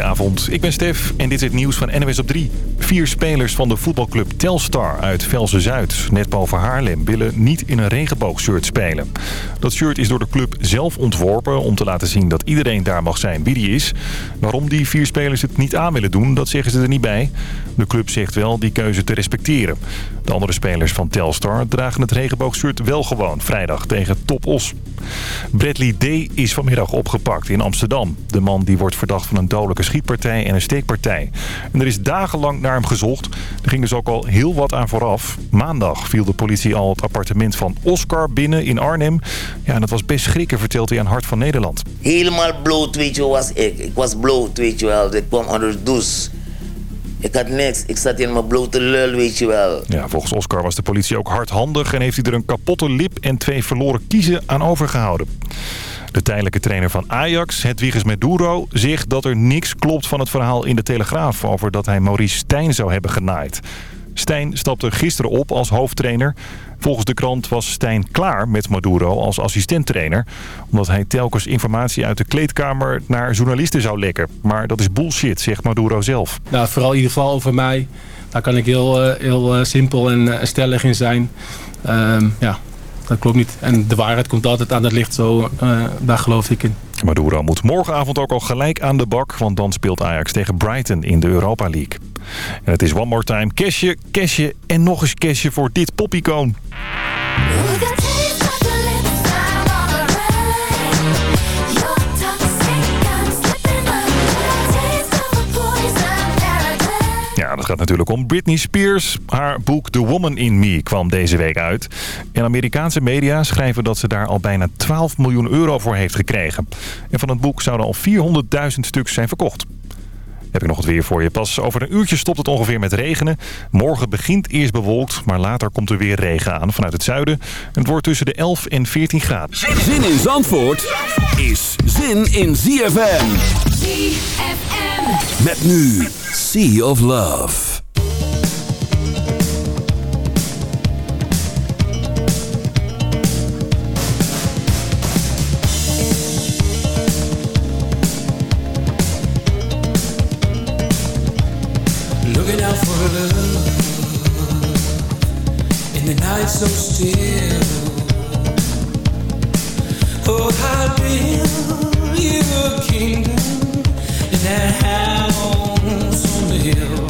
Goedenavond, ik ben Stef en dit is het nieuws van NWS op 3. Vier spelers van de voetbalclub Telstar uit Velzen-Zuid, net boven Haarlem, willen niet in een regenboogshirt spelen. Dat shirt is door de club zelf ontworpen om te laten zien dat iedereen daar mag zijn wie die is. Waarom die vier spelers het niet aan willen doen, dat zeggen ze er niet bij. De club zegt wel die keuze te respecteren. De andere spelers van Telstar dragen het regenboogshirt wel gewoon vrijdag tegen Top Os. Bradley D. is vanmiddag opgepakt in Amsterdam. De man die wordt verdacht van een dodelijke schietpartij en een steekpartij. En er is dagenlang naar hem gezocht. Er ging dus ook al heel wat aan vooraf. Maandag viel de politie al het appartement van Oscar binnen in Arnhem. Ja, en dat was best schrikken, vertelt hij aan Hart van Nederland. Helemaal bloot, weet je, was ik. Ik was bloot, weet je wel. Ik kwam onder de douche. Ik had niks. Ik zat in mijn blote lul, weet je wel. Ja, volgens Oscar was de politie ook hardhandig... en heeft hij er een kapotte lip en twee verloren kiezen aan overgehouden. De tijdelijke trainer van Ajax, Hedwiges Meduro, zegt dat er niks klopt van het verhaal in de Telegraaf... over dat hij Maurice Stijn zou hebben genaaid. Stijn stapte gisteren op als hoofdtrainer. Volgens de krant was Stijn klaar met Maduro als assistenttrainer... omdat hij telkens informatie uit de kleedkamer naar journalisten zou lekken. Maar dat is bullshit, zegt Maduro zelf. Nou, vooral in ieder geval over mij. Daar kan ik heel, uh, heel uh, simpel en uh, stellig in zijn. Ehm, ja, dat klopt niet. En de waarheid komt altijd aan het licht, zo, daar geloof ik in. Maduro moet morgenavond ook al gelijk aan de bak... want dan speelt Ajax tegen Brighton in de Europa League. En het is one more time. Cashje, cashje en nog eens cashje voor dit popicoon. Gaat natuurlijk om Britney Spears. Haar boek The Woman in Me kwam deze week uit. En Amerikaanse media schrijven dat ze daar al bijna 12 miljoen euro voor heeft gekregen. En van het boek zouden al 400.000 stuks zijn verkocht. Heb ik nog het weer voor je. Pas over een uurtje stopt het ongeveer met regenen. Morgen begint eerst bewolkt, maar later komt er weer regen aan vanuit het zuiden. Het wordt tussen de 11 en 14 graden. Zin in Zandvoort is zin in ZFM. ZFM. Met nu Sea of Love. Looking out for love in the night so still. Oh, I'll build you a kingdom in that house on the hill.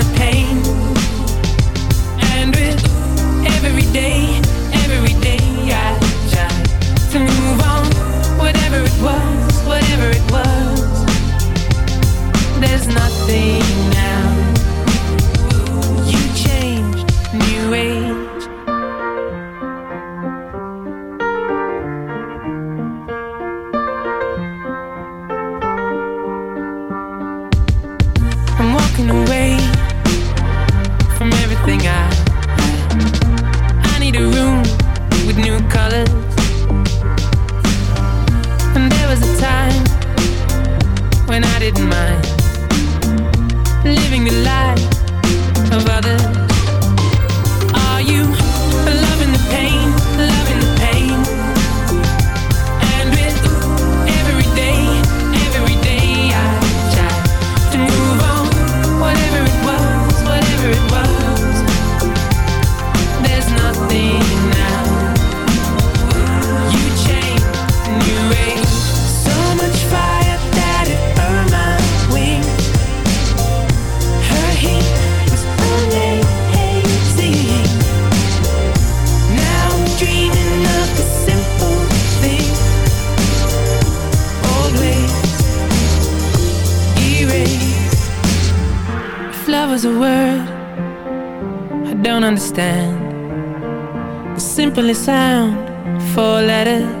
The simplest sound, four letters.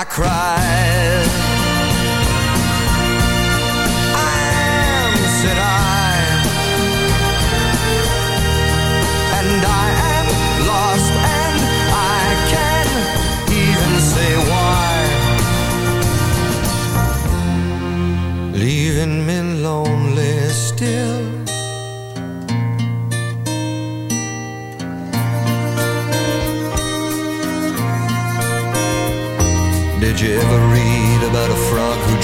I cried.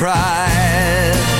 Cried.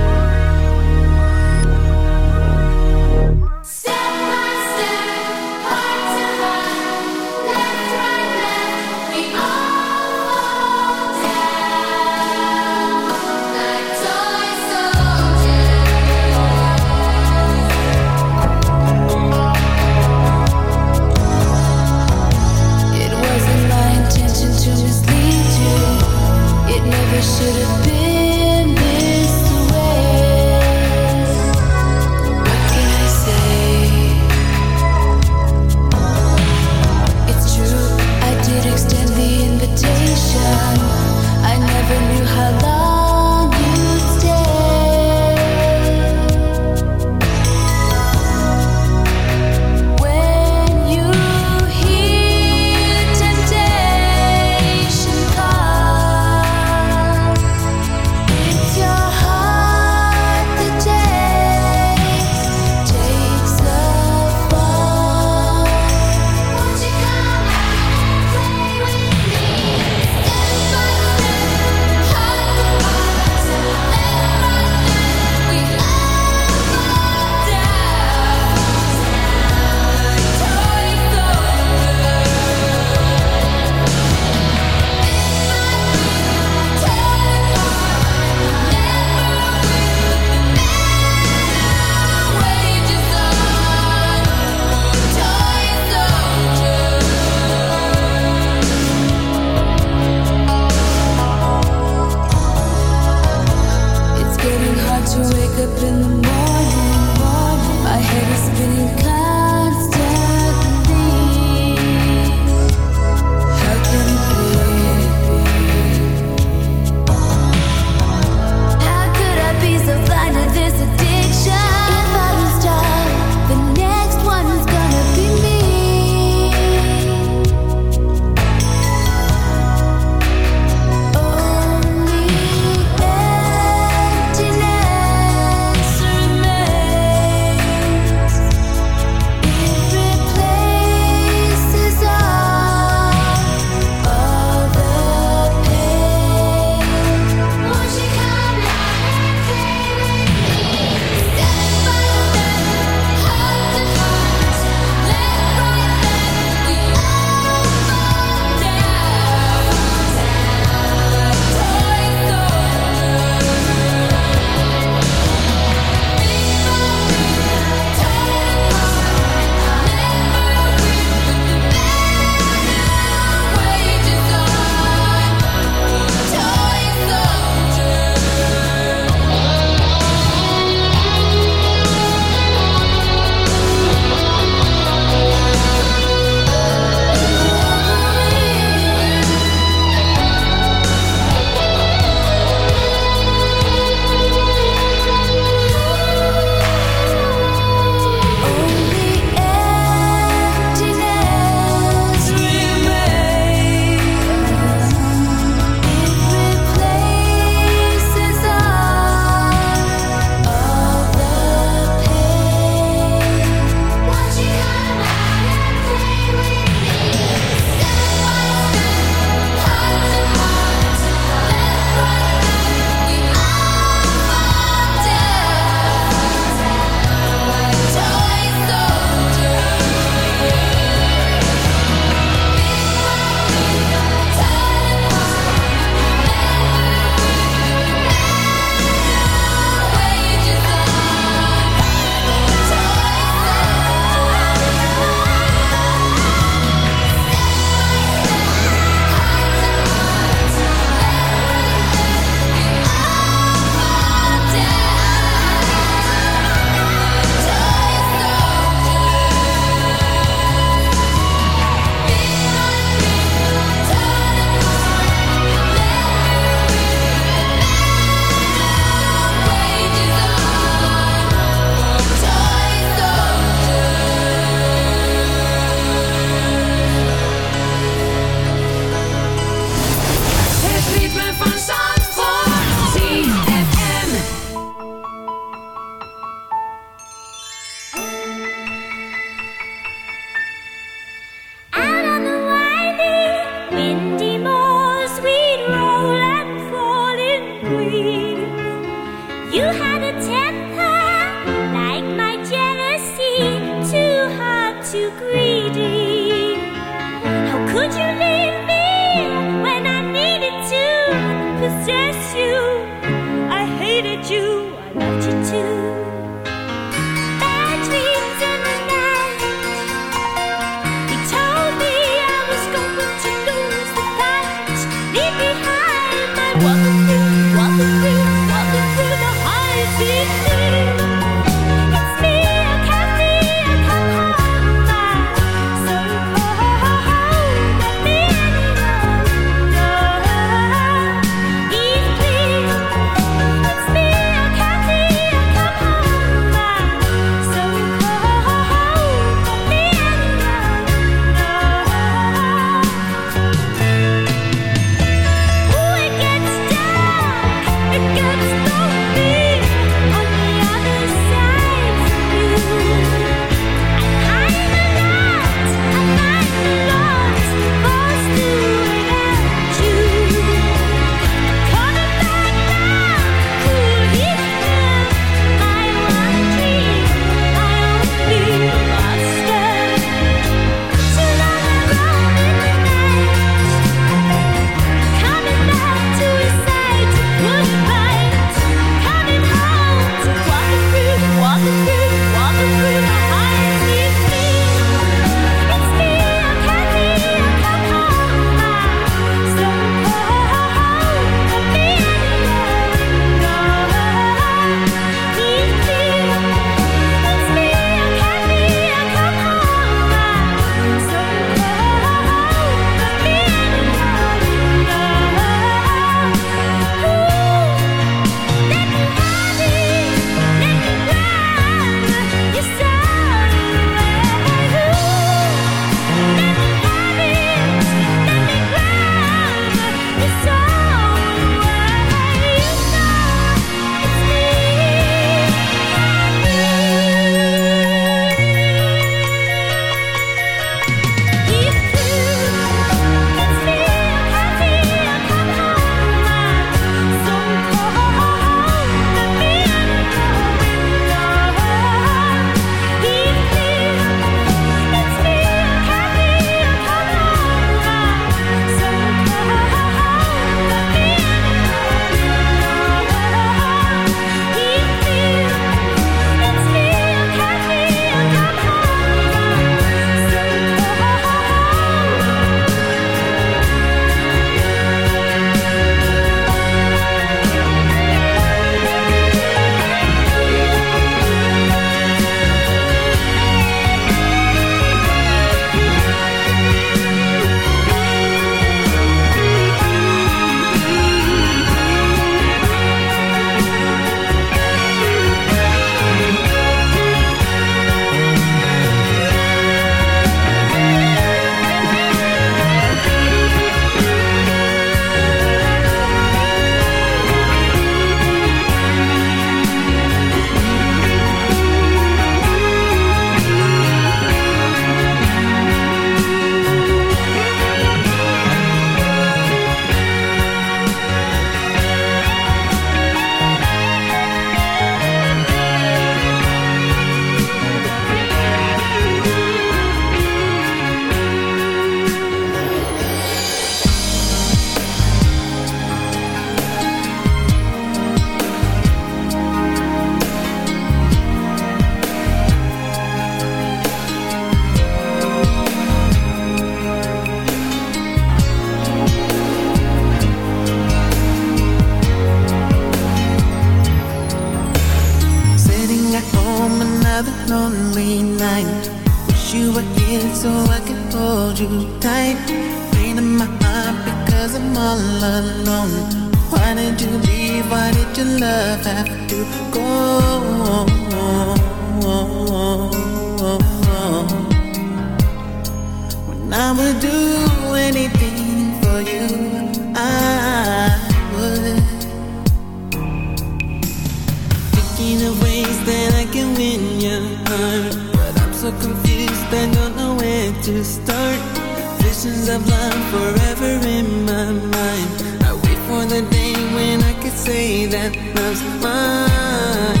hypnotize mine.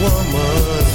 woman.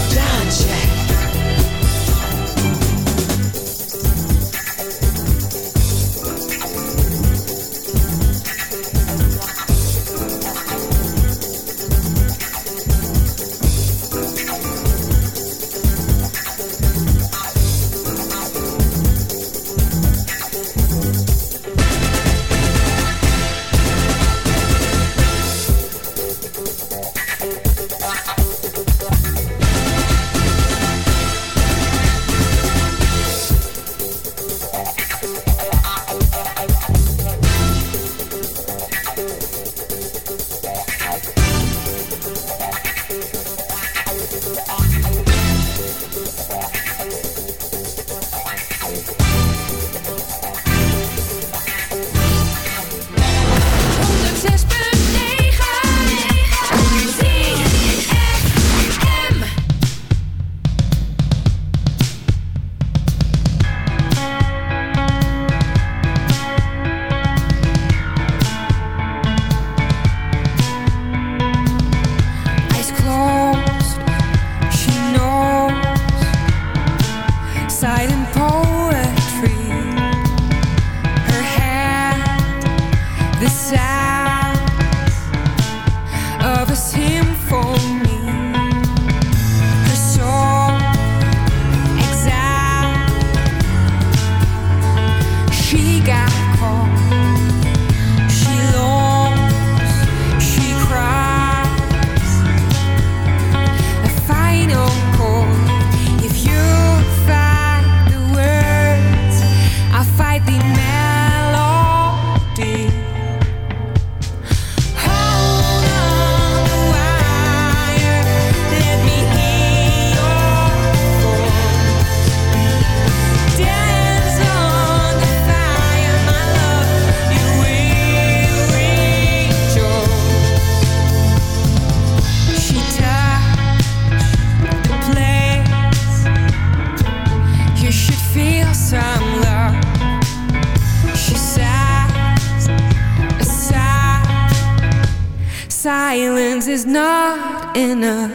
Enough.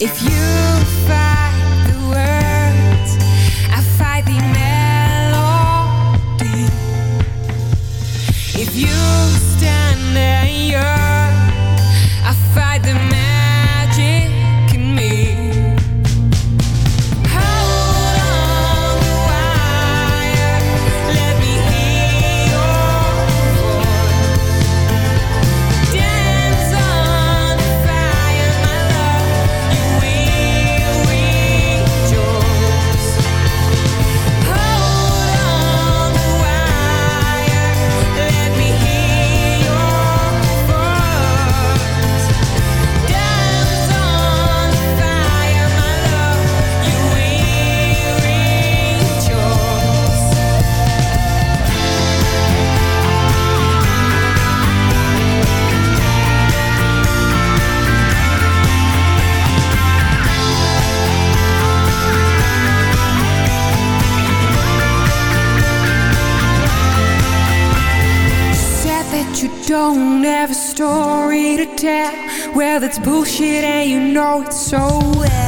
If you it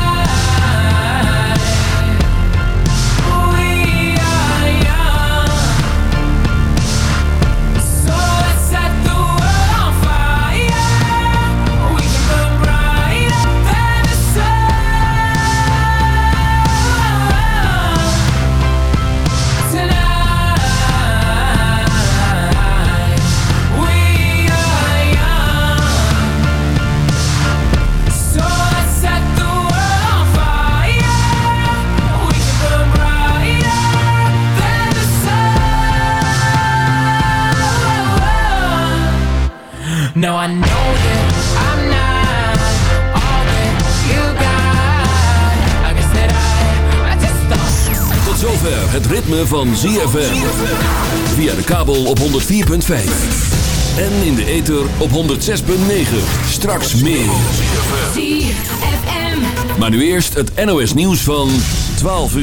No, I know I'm you. I guess that I, I just. Tot zover het ritme van ZFM. Via de kabel op 104.5. En in de ether op 106.9. Straks meer. ZFM. Maar nu eerst het NOS nieuws van 12 uur.